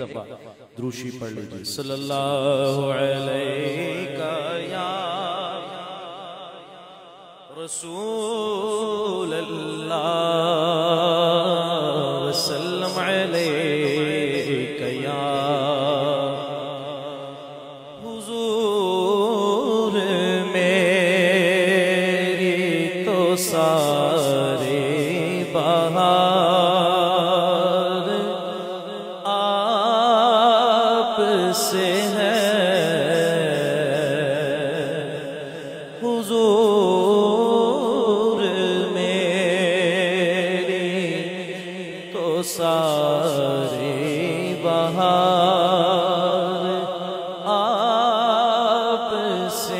دفعہ۔ دروشی پڑھ لیجیے صلی اللہ علیہ یا رسول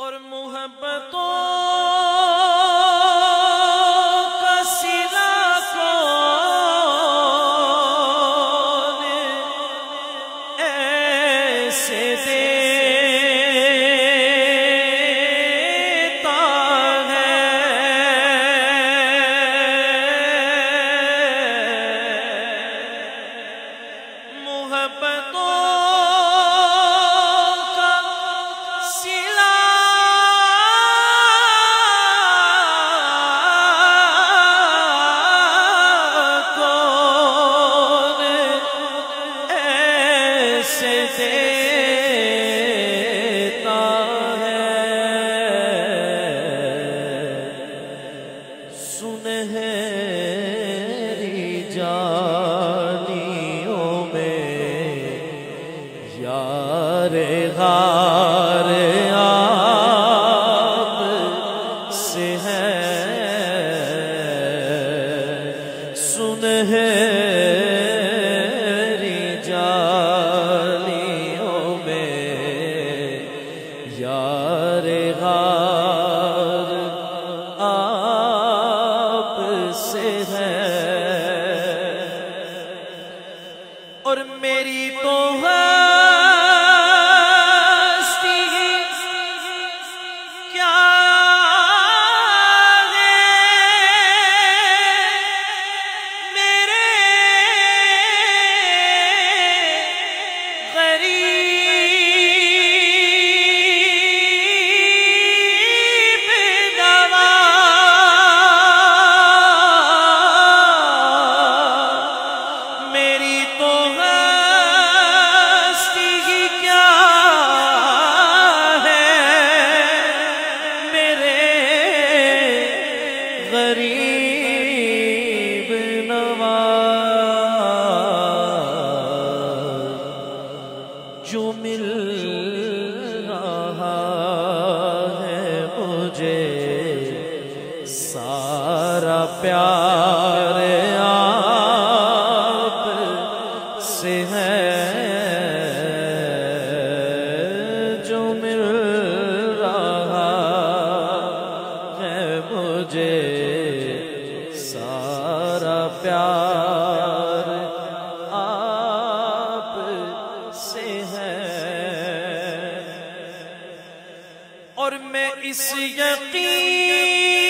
اور محبتوں میری جانیوں میں۔ یار غار آپ سے ہے۔ سن ہے اور میری تو وہ ہستی کیا میرے غریب نواز جو اور میں اس یقین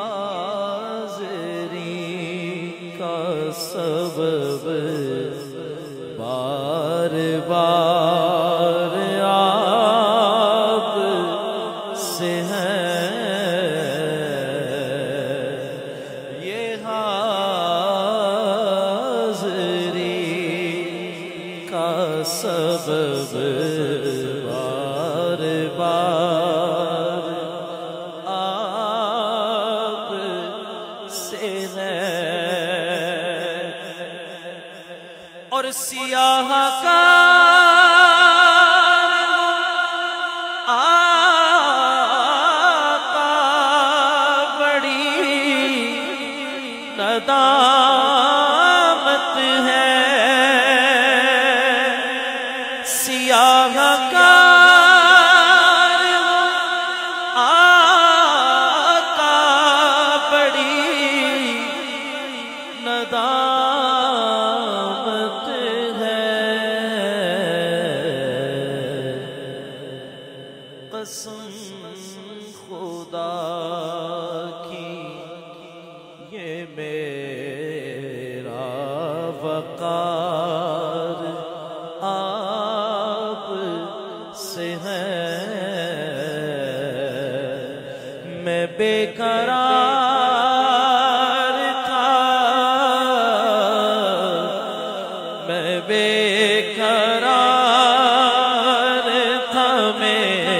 حاضری کا سبب بار بار آپ سے ہے۔ یہ ہاں اور سیاہ کا آقا بڑی ندامت ہے۔ سیاہ قسم خدا کی، یہ میرا وقار آپ سے ہے۔ میں بے قرار بے قرار تھا۔ میں